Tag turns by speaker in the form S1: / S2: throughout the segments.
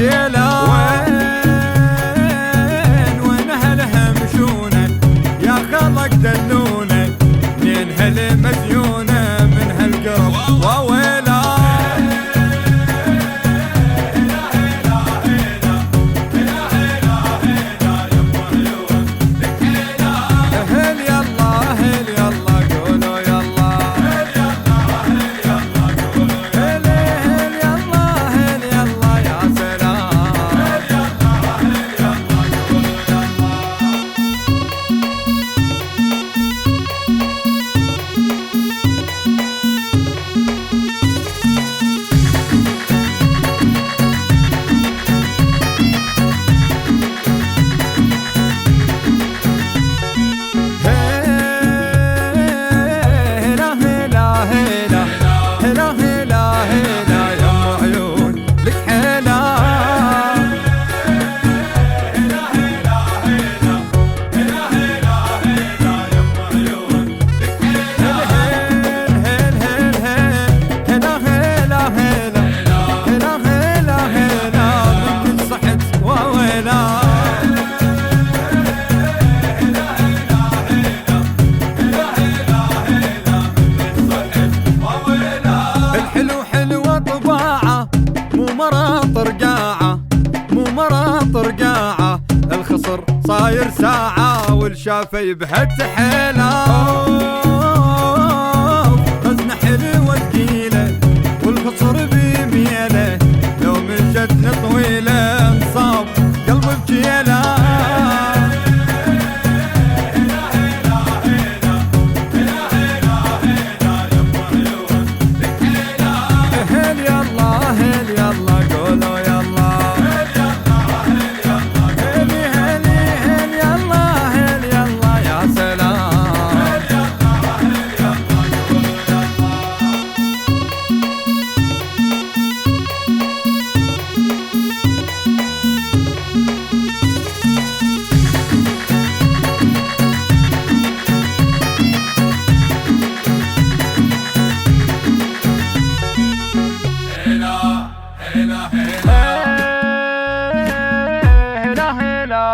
S1: Yeah. الخاطر قاعة الخصر صاير ساعة والشافي بحت حيله.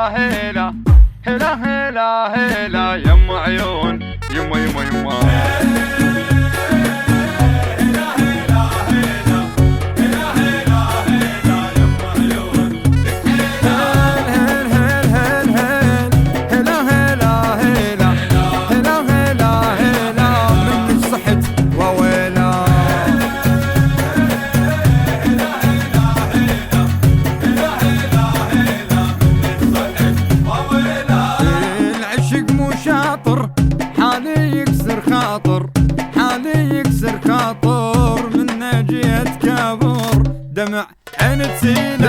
S1: هيلا هيلا هيلا هيلا يم عيون يما يما يما. اللي يكسر خاطر من نجيت كابور. دمع عين تسيل